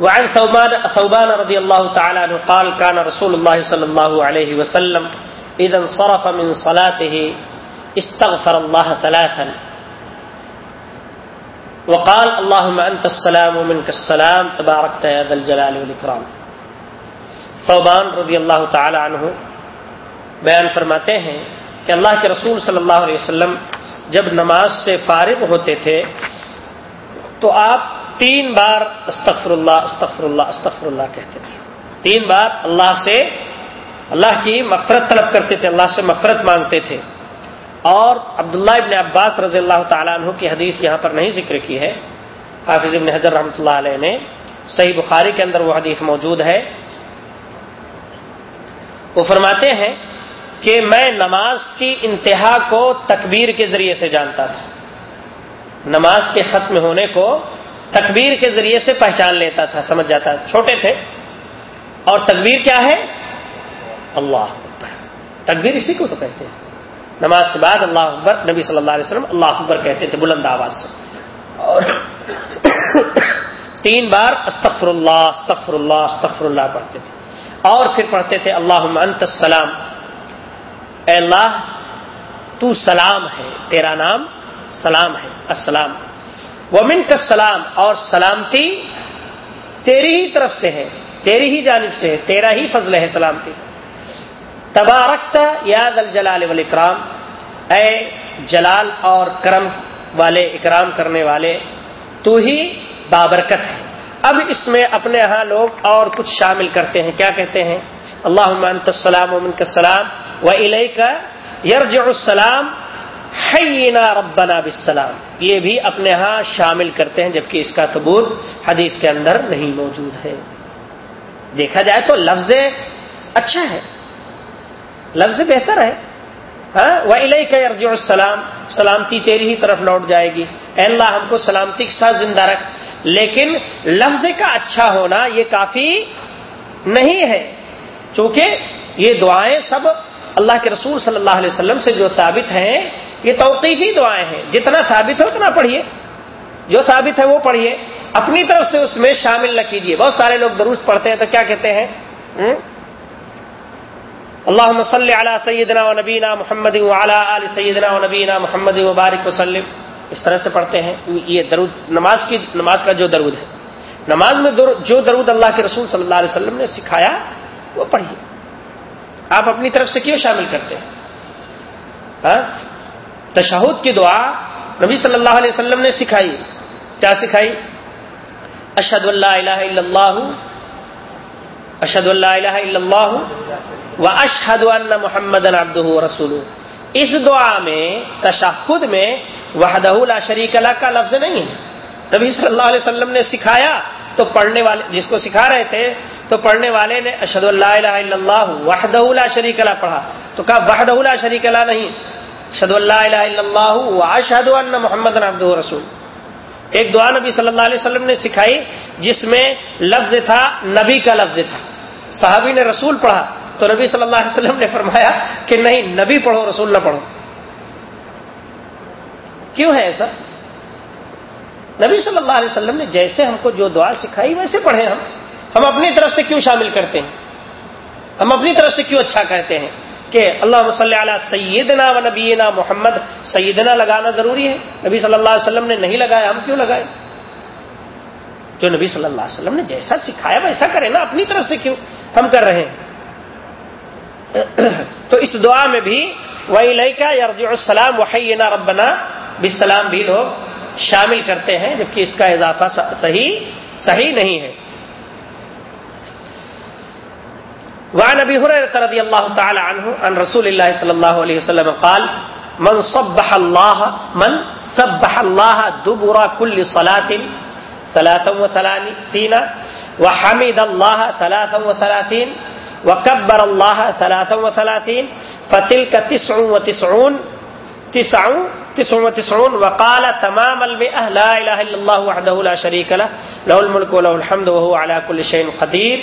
وعن ثوبان ثوبان رضي الله تعالى عنه قال كان رسول الله صلى الله عليه وسلم اذا انصرف من صلاته استغفر الله ثلاثا. وقال، اللهم انت السلام ومنك السلام، تباركت يا ذا الجلال والاكرام ثوبان رضی اللہ تعالی عنہ بیان فرماتے ہیں کہ اللہ کے رسول صلی اللہ علیہ وسلم جب نماز سے فارغ ہوتے تھے تو آپ تین بار استغفر اللہ استغفر اللہ استغفر اللہ کہتے تھے۔ تین بار اللہ سے، اللہ کی مفرت طلب کرتے تھے، اللہ سے مفرت مانگتے تھے۔ اور عبداللہ ابن عباس رضی اللہ تعالیٰ عنہ کی حدیث یہاں پر نہیں ذکر کی ہے۔ حافظ ابن حضر رحمۃ اللہ علیہ نے صحیح بخاری کے اندر وہ حدیث موجود ہے۔ وہ فرماتے ہیں کہ میں نماز کی انتہا کو تکبیر کے ذریعے سے جانتا تھا۔ نماز کے ختم ہونے کو تکبیر کے ذریعے سے پہچان لیتا تھا، سمجھ جاتا چھوٹے تھے۔ اور تکبیر کیا ہے؟ اللہ اکبر۔ تکبیر اسی کو تو کہتے ہیں۔ نماز کے بعد اللہ اکبر، نبی صلی اللہ علیہ وسلم اللہ اکبر کہتے تھے بلند آواز سے۔ اور تین بار استغفر اللہ استغفر اللہ استغفر اللہ پڑھتے تھے۔ اور پھر پڑھتے تھے اللہ انت السلام۔ اے اللہ، تو سلام ہے، تیرا نام سلام ہے، السلام۔ ومن کا سلام اور سلامتی تیری ہی طرف سے ہے، تیری ہی جانب سے ہے، تیرا ہی فضل ہے سلامتی۔ تبارکتا یاد الجلال والاکرام، اے جلال اور کرم والے، اکرام کرنے والے، تو ہی بابرکت ہے۔ اب اس میں اپنے ہاں لوگ اور کچھ شامل کرتے ہیں۔ کیا کہتے ہیں؟ اللہ انت السلام ومن کا سلام و علیہ کا یرج السلام حینا ربنا بالسلام یہ بھی اپنے ہاں شامل کرتے ہیں جبکہ اس کا ثبوت حدیث کے اندر نہیں موجود ہے۔ دیکھا جائے تو لفظ اچھا ہے۔ لفظ بہتر ہے۔ ہاں؟ وہ علیہ کا ارج السلام سلامتی تیری ہی طرف لوٹ جائے گی۔ اے اللہ، ہم کو سلامتی کے ساتھ زندہ رکھ۔ لیکن لفظ کا اچھا ہونا یہ کافی نہیں ہے۔ چونکہ یہ دعائیں سب اللہ کے رسول صلی اللہ علیہ وسلم سے جو ثابت ہیں، یہ توقیفی دعائیں ہیں۔ جتنا ثابت ہے اتنا پڑھیے۔ جو ثابت ہے، وہ پڑھیے۔ اپنی طرف سے اس میں شامل نہ کیجیے۔ بہت سارے لوگ درست پڑھتے ہیں تو کیا کہتے ہیں؟ اللہ مسلی علی سیدنا و نبینا محمد علی سیدنا و نبینا محمد مبارک وسلم اس طرح سے پڑھتے ہیں۔ یہ درود، نماز کی، نماز کا جو درود ہے۔ نماز میں جو درود اللہ کے رسول صلی اللہ علیہ وسلم نے سکھایا، وہ پڑھیے۔ آپ اپنی طرف سے کیوں شامل کرتے ہیں؟ ہاں؟ تشہد کی دعا نبی صلی اللہ علیہ وسلم نے سکھائی۔ کیا سکھائی؟ اشد اللہ الہ الا اللہ اشد اللہ الہ الا اللہ و اشحد ان محمد عبدہ رسول اس دعا میں، تشہد میں وحدہ لا شریک اللہ کا لفظ نہیں ہے۔ نبی صلی اللہ علیہ وسلم نے سکھایا تو پڑھنے والے جس کو سکھا رہے تھے، تو پڑھنے والے نے اشد اللہ الہ الا اللہ وحدہ لا شریک اللہ پڑھا۔ تو کہا، وحدہ لا شریک اللہ نہیں۔ شد اللہ الہ الا اللہ اشد ان محمد عبدہ رسول۔ ایک دعا نبی صلی اللہ علیہ وسلم نے سکھائی، جس میں لفظ تھا، نبی کا لفظ تھا۔ صحابی نے رسول پڑھا، تو نبی صلی اللہ علیہ وسلم نے فرمایا کہ نہیں، نبی پڑھو، رسول نہ پڑھو۔ کیوں ہے ایسا؟ نبی صلی اللہ علیہ وسلم نے جیسے ہم کو جو دعا سکھائی ویسے پڑھے ہم۔ ہم اپنی طرف سے کیوں شامل کرتے ہیں؟ ہم اپنی طرف سے کیوں اچھا کہتے ہیں کہ اللہ مسلح علیہ سیدنا و نبینا محمد، سیدنا لگانا ضروری ہے۔ نبی صلی اللہ علیہ وسلم نے نہیں لگایا، ہم کیوں لگائے؟ جو نبی صلی اللہ علیہ وسلم نے جیسا سکھایا ویسا کرے نا، اپنی طرف سے کیوں ہم کر رہے ہیں؟ تو اس دعا میں بھی وہی لئی کا یارج السلام وحینا ربنا۔ بسلام بھی لوگ شامل کرتے ہیں، جبکہ اس کا اضافہ صحیح صحیح نہیں ہے۔ وعن ابي هريره رضي الله تعالى عنه عن رسول الله صلى الله عليه وسلم قال، من صبح الله من سبح الله دبر كل صلاه ثلاثا وثلاثين وحمد الله ثلاثا وثلاثين وكبر الله ثلاثا وثلاثين فتلك تسع وتسعون تسع تسع وتسعون وقال تمام المئة لا إله إلا الله وحده لا شريك له له الملك وله الحمد وهو على كل شيء قدير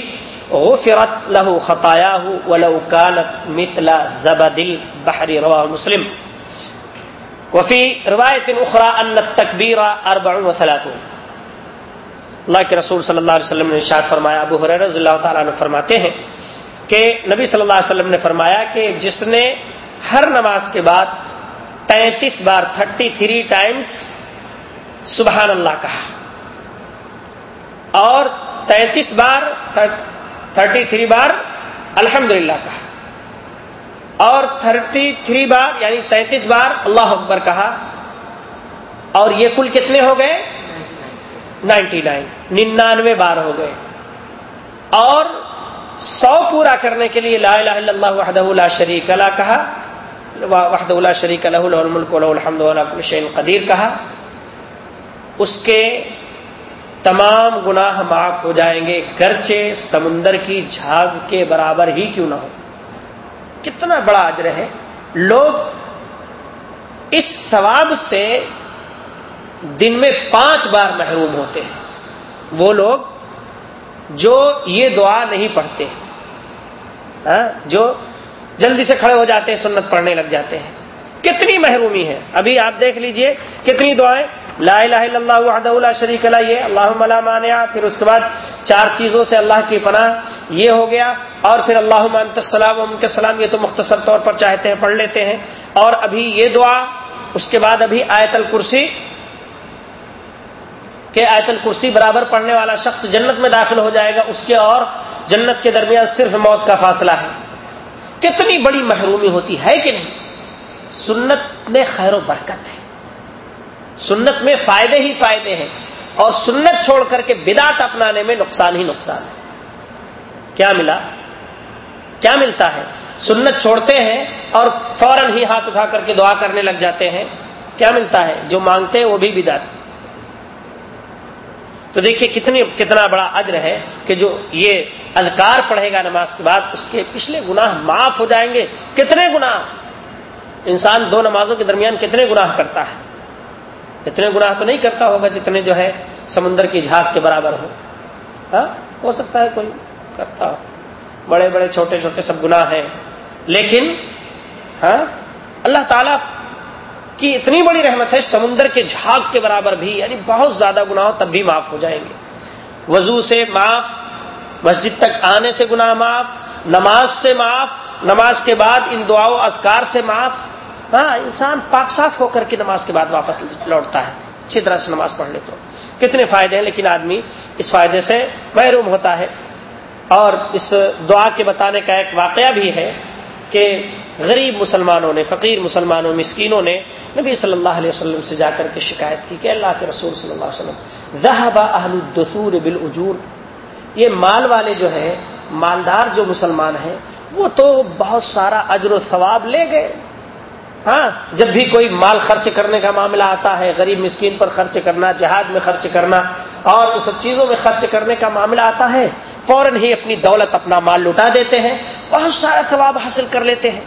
غفرت له خطاياه ولو كانت مثل زبد البحر رواه مسلم۔ وفي رواية أخرى أن التكبير أربع وثلاثون اللہ کے رسول صلی اللہ علیہ وسلم نے ارشاد فرمایا، ابو حریر رضی اللہ تعالیٰ نے فرماتے ہیں کہ نبی صلی اللہ علیہ وسلم نے فرمایا کہ جس نے ہر نماز کے بعد تینتیس بار تھرٹی تھری ٹائمس سبحان اللہ کہا۔ اور تینتیس بار تھرٹی تھری بار الحمد للہ کہا۔ اور تھرٹی تھری بار یعنی تینتیس بار اللہ اکبر کہا۔ اور یہ کل کتنے ہو گئے؟ Ninety nine. ننانوے بار ہو گئے۔ اور سو پورا کرنے کے لیے لا الہ الا اللہ وحدہ لا شریک اللہ کہا۔ وحدہ لا شریک له له الملک وله الحمد ولا كل شيء قدیر کہا، اس کے تمام گناہ معاف ہو جائیں گے گرچے سمندر کی جھاگ کے برابر ہی کیوں نہ ہو۔ کتنا بڑا اجر ہے۔ لوگ اس ثواب سے دن میں پانچ بار محروم ہوتے ہیں۔ وہ لوگ جو یہ دعا نہیں پڑھتے۔ ہاں، جو جلدی سے کھڑے ہو جاتے ہیں، سنت پڑھنے لگ جاتے ہیں۔ کتنی محرومی ہے ابھی آپ دیکھ لیجیے کتنی دعائیں۔ لا الہ الا اللہ وحدہ لا شریک اللہ یہ اللہ لا مانع، پھر اس کے بعد چار چیزوں سے اللہ کی پناہ، یہ ہو گیا۔ اور پھر اللہ مانت السلام و کے سلام یہ تو مختصر طور پر چاہتے ہیں، پڑھ لیتے ہیں۔ اور ابھی یہ دعا، اس کے بعد ابھی آیت الکرسی، کہ آیت الکرسی برابر پڑھنے والا شخص جنت میں داخل ہو جائے گا، اس کے اور جنت کے درمیان صرف موت کا فاصلہ ہے۔ کتنی بڑی محرومی ہوتی ہے کہ نہیں؟ سنت میں خیر و برکت ہے۔ سنت میں فائدے ہی فائدے ہیں۔ اور سنت چھوڑ کر کے بدات اپنانے میں نقصان ہی نقصان ہے۔ کیا ملا؟ کیا ملتا ہے؟ سنت چھوڑتے ہیں اور فوراً ہی ہاتھ اٹھا کر کے دعا کرنے لگ جاتے ہیں۔ کیا ملتا ہے؟ جو مانگتے ہیں وہ بھی بدات تو دیکھیے کتنی کتنا بڑا اجر ہے کہ جو یہ اذکار پڑھے گا نماز کے بعد، اس کے پچھلے گناہ معاف ہو جائیں گے۔ کتنے گناہ؟ انسان دو نمازوں کے درمیان کتنے گناہ کرتا ہے؟ اتنے گناہ تو نہیں کرتا ہوگا جتنے جو ہے سمندر کی جھاگ کے برابر ہو ہاں؟ ہو سکتا ہے کوئی کرتا ہو۔ بڑے بڑے، چھوٹے چھوٹے سب گناہ ہیں۔ لیکن ہاں؟ اللہ تعالیٰ کی اتنی بڑی رحمت ہے، سمندر کے جھاگ کے برابر بھی یعنی بہت زیادہ گناہ تب بھی معاف ہو جائیں گے۔ وضو سے معاف، مسجد تک آنے سے گناہ معاف، نماز سے معاف، نماز کے بعد ان دعاؤں اذکار سے معاف۔ ہاں انسان پاک صاف ہو کر کے نماز کے بعد واپس لوٹتا ہے۔ اچھی طرح سے نماز پڑھ لے تو کتنے فائدے ہیں، لیکن آدمی اس فائدے سے محروم ہوتا ہے۔ اور اس دعا کے بتانے کا ایک واقعہ بھی ہے کہ غریب مسلمانوں نے، فقیر مسلمانوں، مسکینوں نے نبی صلی اللہ علیہ وسلم سے جا کر کے شکایت کی کہ اللہ کے رسول صلی اللہ علیہ وسلم ذہبا اہل الدسور بالعجور۔ یہ مال والے جو ہیں، مالدار جو مسلمان ہیں، وہ تو بہت سارا اجر و ثواب لے گئے۔ ہاں جب بھی کوئی مال خرچ کرنے کا معاملہ آتا ہے، غریب مسکین پر خرچ کرنا، جہاد میں خرچ کرنا، اور ان سب چیزوں میں خرچ کرنے کا معاملہ آتا ہے، فوراً ہی اپنی دولت، اپنا مال لٹا دیتے ہیں، بہت سارا ثواب حاصل کر لیتے ہیں۔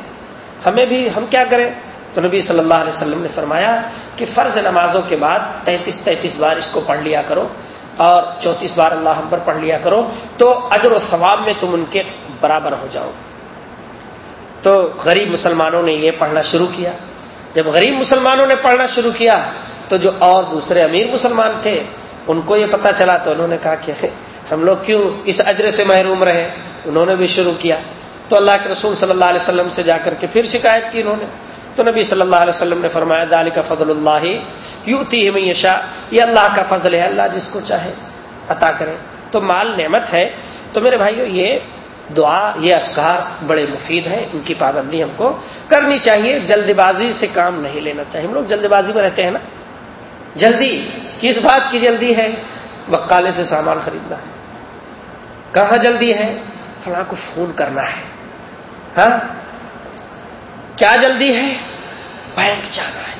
ہمیں بھی ہم کیا کریں؟ تو نبی صلی اللہ علیہ وسلم نے فرمایا کہ فرض نمازوں کے بعد تینتیس تینتیس بار اس کو پڑھ لیا کرو اور چونتیس بار اللہ اکبر پڑھ لیا کرو تو اجر و ثواب میں تم ان کے برابر ہو جاؤ۔ تو غریب مسلمانوں نے یہ پڑھنا شروع کیا۔ جب غریب مسلمانوں نے پڑھنا شروع کیا تو جو اور دوسرے امیر مسلمان تھے، ان کو یہ پتا چلا تو انہوں نے کہا کہ ہم لوگ کیوں اس اجر سے محروم رہے؟ انہوں نے بھی شروع کیا۔ تو اللہ کے رسول صلی اللہ علیہ وسلم سے جا کر کے پھر شکایت کی انہوں نے۔ تو نبی صلی اللہ علیہ وسلم نے فرمایا دال کا فضل اللہ یوتی میشا یہ اللہ کا فضل ہے، اللہ جس کو چاہے عطا کرے۔ تو مال نعمت ہے۔ تو میرے بھائیو، یہ دعا، یہ اسکار بڑے مفید ہیں۔ ان کی پابندی ہم کو کرنی چاہیے۔ جلد بازی سے کام نہیں لینا چاہیے۔ ہم لوگ جلد بازی میں رہتے ہیں نا۔ جلدی، کس بات کی جلدی ہے؟ بکالے سے سامان خریدنا ہے۔ کہاں جلدی ہے؟ فلاں کو فون کرنا ہے۔ ہاں؟ کیا جلدی ہے؟ بینک جانا ہے۔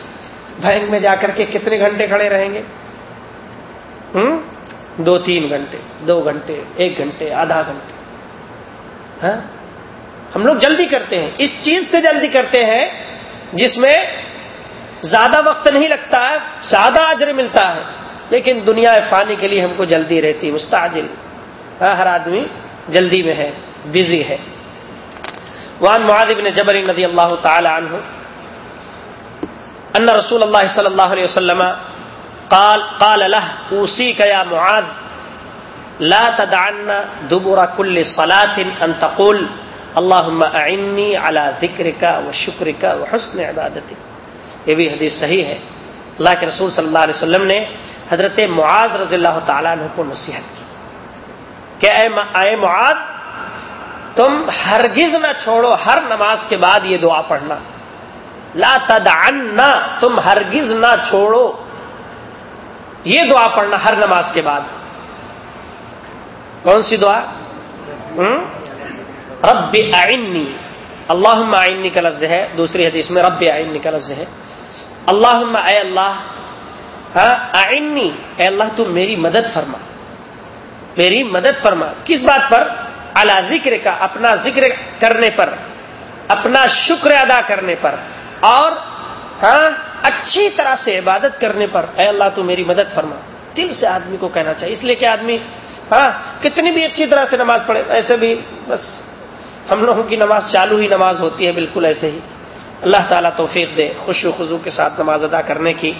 بینک میں جا کر کے کتنے گھنٹے کھڑے رہیں گے؟ ہوں؟ دو تین گھنٹے، دو گھنٹے، ایک گھنٹے، آدھا گھنٹے۔ ہاں؟ ہم لوگ جلدی کرتے ہیں۔ اس چیز سے جلدی کرتے ہیں جس میں زیادہ وقت نہیں لگتا ہے زیادہ اجر ملتا ہے۔ لیکن دنیا فانی کے لیے ہم کو جلدی رہتی، مستعجل۔ ہاں ہر آدمی جلدی میں ہے، بزی ہے۔ وعن معاذ بن جبر رضی اللہ تعالی عنہ ان رسول اللہ صلی اللہ علیہ وسلم قال قال له اوصيك يا معاذ، لا تدعن دبر کل صلاة ان تقول اللہم اعنی علی ذکر کا و شکر یہ بھی حدیث صحیح ہے۔ اللہ کے رسول صلی اللہ علیہ وسلم نے حضرت معاذ رضی اللہ تعالیٰ عنہ کو نصیحت کی کہ اے معاذ تم ہرگز نہ چھوڑو ہر نماز کے بعد یہ دعا پڑھنا۔ لا تدعنا تم ہرگز نہ چھوڑو۔ یہ دعا پڑھنا ہر نماز کے بعد۔ کون سی دعا؟ رب آئنی اللہ آئنی کا لفظ ہے، دوسری حدیث میں رب آئنی کا لفظ ہے۔ اللہ اے اللہ ہاں، آئنی اے اللہ، تو میری مدد فرما۔ میری مدد فرما۔ کس بات پر؟ اعلی ذکر کا اپنا ذکر کرنے پر، اپنا شکر ادا کرنے پر، اور ہاں اچھی طرح سے عبادت کرنے پر۔ اے اللہ، تو میری مدد فرما۔ دل سے آدمی کو کہنا چاہیے، اس لیے کہ آدمی ہاں کتنی بھی اچھی طرح سے نماز پڑھے، ایسے بھی بس ہم لوگوں کی نماز چالو ہی نماز ہوتی ہے، بالکل ایسے ہی۔ اللہ تعالیٰ توفیق دے خوش و خزو کے ساتھ نماز ادا کرنے کی۔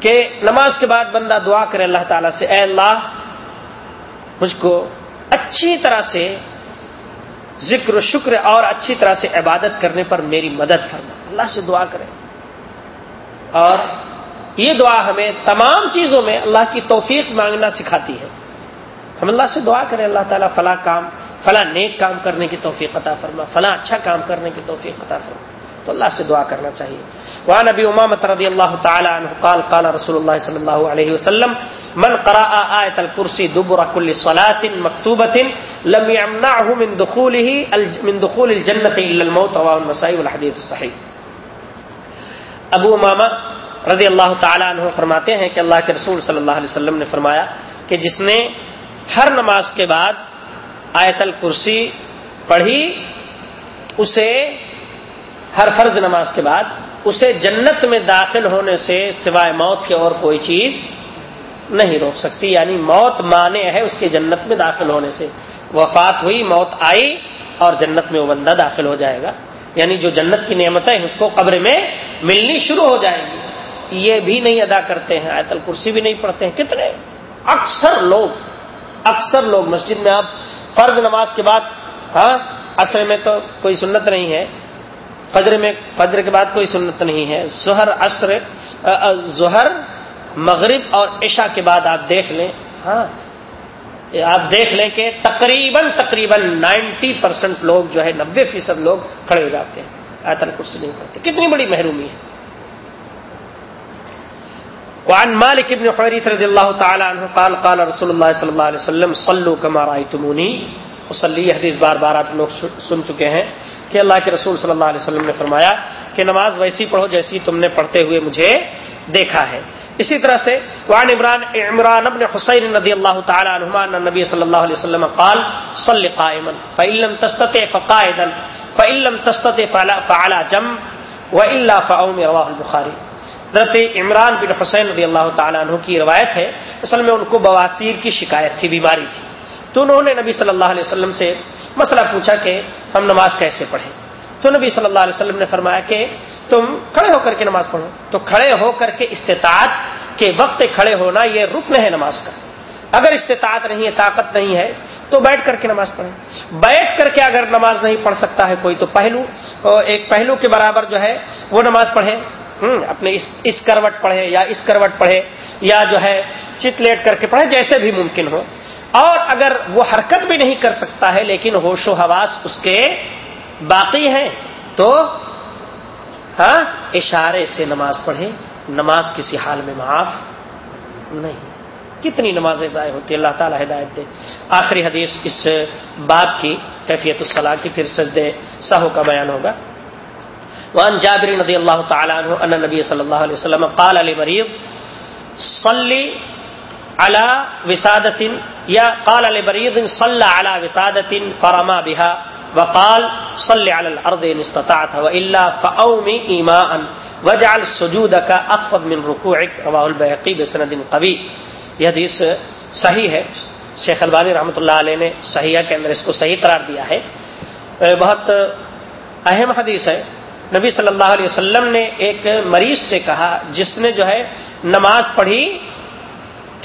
کہ نماز کے بعد بندہ دعا کرے اللہ تعالیٰ سے، اے اللہ، مجھ کو اچھی طرح سے ذکر و شکر اور اچھی طرح سے عبادت کرنے پر میری مدد فرما۔ اللہ سے دعا کرے۔ اور یہ دعا ہمیں تمام چیزوں میں اللہ کی توفیق مانگنا سکھاتی ہے۔ ہم اللہ سے دعا کریں، اللہ تعالیٰ فلاں کام، فلاں نیک کام کرنے کی توفیق عطا فرما، فلاں اچھا کام کرنے کی توفیق عطا فرما۔ تو اللہ سے دعا کرنا چاہیے۔ وہاں نبی امامت رضی اللہ تعالیٰ عنہ قال قال رسول اللہ صلی اللہ علیہ وسلم، من قرأ آیت الکرسی دبر کل صلاة مکتوبت لم يمنعه من دخوله من دخول الجنة الا الموت. رواه النسائی والحدیث الصحیح۔ ابو امامہ رضی اللہ تعالیٰ عنہ فرماتے ہیں کہ اللہ کے رسول صلی اللہ علیہ وسلم نے فرمایا کہ جس نے ہر نماز کے بعد آیت الکرسی پڑھی، اسے ہر فرض نماز کے بعد اسے جنت میں داخل ہونے سے سوائے موت کے اور کوئی چیز نہیں روک سکتی یعنی موت مانے ہے اس کے جنت میں داخل ہونے سے۔ وفات ہوئی، موت آئی اور جنت میں وہ بندہ داخل ہو جائے گا۔ یعنی جو جنت کی نعمتیں اس کو قبر میں ملنی شروع ہو جائیں گی۔ یہ بھی نہیں ادا کرتے ہیں، آیت الکرسی بھی نہیں پڑھتے ہیں۔ کتنے؟ اکثر لوگ اکثر لوگ مسجد میں اب فرض نماز کے بعد ہاں اصل میں تو کوئی سنت نہیں ہے فجر میں فجر کے بعد کوئی سنت نہیں ہے۔ ظہر، عصر ظہر، مغرب اور عشاء کے بعد آپ دیکھ لیں۔ ہاں۔ آپ دیکھ لیں کہ تقریباً تقریباً نائنٹی پرسینٹ لوگ جو ہے نبے فیصد لوگ کھڑے ہو جاتے ہیں۔ آتن کرسی نہیں پڑھتے۔ کتنی بڑی محرومی ہے۔ وعن مالک ابن حویرث رضی اللہ تعالی عنہ قال قال رسول اللہ صلی اللہ علیہ وسلم صلو کما رایتمونی وصلی حدیث بار بار آپ لوگ سن چکے ہیں۔ کہ اللہ کے رسول صلی اللہ علیہ وسلم نے فرمایا کہ نماز ویسی پڑھو جیسی تم نے پڑھتے ہوئے مجھے دیکھا ہے۔ اسی طرح سے وعن عمران عمران ابن حسین رضی اللہ تعالی عنہما ان نبی صلی اللہ علیہ وسلم قال، صل قائما، فإن لم تستطع فقائدا فإن لم تستطع فعلى جنب وإلا فأوم رواه البخاری۔ حضرت عمران بن حسین رضی اللہ تعالیٰ عنہ کی روایت ہے، اصل میں ان کو بواسیر کی شکایت تھی، بیماری تھی۔ تو انہوں نے نبی صلی اللہ علیہ وسلم سے مسئلہ پوچھا کہ ہم نماز کیسے پڑھیں؟ تو نبی صلی اللہ علیہ وسلم نے فرمایا کہ تم کھڑے ہو کر کے نماز پڑھو۔ تو کھڑے ہو کر کے استطاعت کے وقت کھڑے ہونا یہ رکن ہے نماز کا۔ اگر استطاعت نہیں ہے، طاقت نہیں ہے، تو بیٹھ کر کے نماز پڑھیں۔ بیٹھ کر کے اگر نماز نہیں پڑھ سکتا ہے کوئی تو پہلو ایک پہلو کے برابر جو ہے وہ نماز پڑھے اپنے اس کروٹ پڑھے یا اس کروٹ پڑھے یا جو ہے چت لیٹ کر کے پڑھے جیسے بھی ممکن ہو۔ اور اگر وہ حرکت بھی نہیں کر سکتا ہے لیکن ہوش و حواس اس کے باقی ہیں، تو ہاں اشارے سے نماز پڑھے نماز کسی حال میں معاف نہیں۔ کتنی نمازیں ضائع ہوتی اللہ تعالیٰ ہدایت دے۔ آخری حدیث اس بات کی، کیفیت الصلاح کی، پھر سجدے سہو کا بیان ہوگا۔ وان جابر رضی اللہ تعالیٰ عنہ ان نبی صلی اللہ علیہ وسلم قال علی مریض صلی علی وسادت یا قال علی مریض صلی علی وسادت فرما بها وقال صلی علی الارض ان استطعت والا فاومی ایماء وجعل سجودك اخفض من ركوعك، رواه البيهقي بسند قوي۔ یہ حدیث صحیح ہے۔ شیخ البانی رحمۃ اللہ علیہ نے صحیح کے اندر اس کو صحیح قرار دیا ہے۔ بہت اہم حدیث ہے۔ نبی صلی اللہ علیہ وسلم نے ایک مریض سے کہا، جس نے جو ہے نماز پڑھی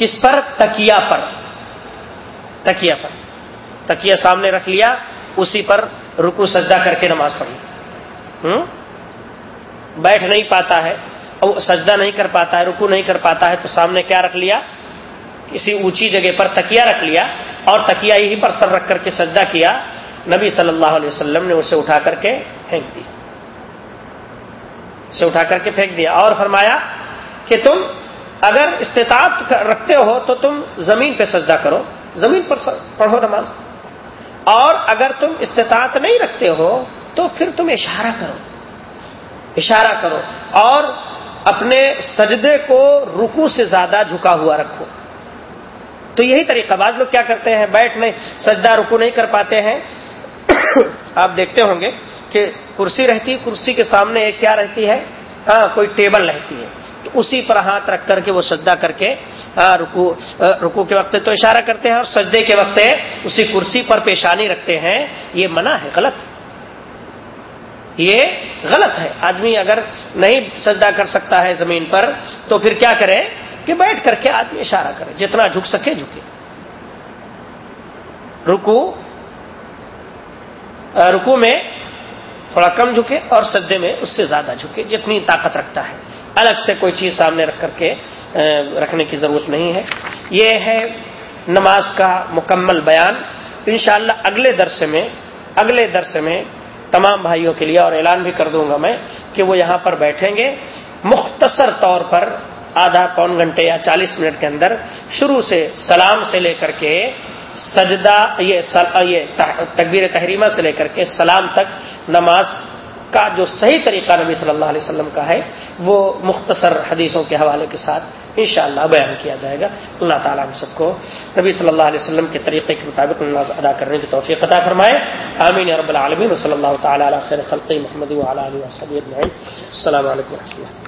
کس پر؟ تکیا پر۔ تکیا پر۔ تکیا سامنے رکھ لیا، اسی پر رکو سجدہ کر کے نماز پڑھی۔ بیٹھ نہیں پاتا ہے اور سجدہ نہیں کر پاتا ہے رکو نہیں کر پاتا ہے، تو سامنے کیا رکھ لیا؟ کسی اونچی جگہ پر تکیا رکھ لیا اور تکیا یہی پر سر رکھ کر کے سجدہ کیا۔ نبی صلی اللہ علیہ وسلم نے اسے اٹھا کر کے پھینک دیا۔ اسے اٹھا کر کے پھینک دیا اور فرمایا کہ تم اگر استطاعت رکھتے ہو تو تم زمین پہ سجدہ کرو، زمین پر پڑھو نماز۔ اور اگر تم استطاعت نہیں رکھتے ہو تو پھر تم اشارہ کرو۔ اشارہ کرو۔ اور اپنے سجدے کو رکو سے زیادہ جھکا ہوا رکھو۔ تو یہی طریقہ، بعض لوگ کیا کرتے ہیں، بیٹھ نہیں، سجدہ رکو نہیں کر پاتے ہیں۔ آپ دیکھتے ہوں گے کہ کرسی رہتی، کرسی کے سامنے ایک کیا رہتی ہے؟ ہاں کوئی ٹیبل رہتی ہے۔ اسی پر ہاتھ رکھ کر کے وہ سجدہ کر کے رکو رکو کے وقت تو اشارہ کرتے ہیں اور سجدے کے وقت اسی کرسی پر پیشانی رکھتے ہیں، یہ منع ہے، غلط۔ یہ غلط ہے۔ آدمی اگر نہیں سجدہ کر سکتا ہے زمین پر، تو پھر کیا کرے؟ کہ بیٹھ کر کے آدمی اشارہ کرے، جتنا جھک سکے جھکے۔ رکو رکو میں تھوڑا کم جھکے اور سجدے میں اس سے زیادہ جھکے، جتنی طاقت رکھتا ہے۔ الگ سے کوئی چیز سامنے رکھ کر کے رکھنے کی ضرورت نہیں ہے۔ یہ ہے نماز کا مکمل بیان۔ انشاءاللہ اگلے درس میں، اگلے درس میں تمام بھائیوں کے لیے، اور اعلان بھی کر دوں گا میں کہ وہ یہاں پر بیٹھیں گے۔ مختصر طور پر آدھا پون گھنٹے یا چالیس منٹ کے اندر شروع سے سلام سے لے کر کے، سجدہ، یہ تکبیر تحریمہ سے لے کر کے سلام تک نماز کا جو صحیح طریقہ نبی صلی اللہ علیہ وسلم کا ہے، وہ مختصر حدیثوں کے حوالے کے ساتھ انشاءاللہ بیان کیا جائے گا۔ اللہ تعالیٰ ہم سب کو نبی صلی اللہ علیہ وسلم کے طریقے کے مطابق نماز ادا کرنے کی توفیق عطا فرمائے۔ آمین رب العالمین۔ صلی اللہ تعالیٰ علیہ خیر خلقی محمد علیہ السلام علیکم و رحمۃ اللہ۔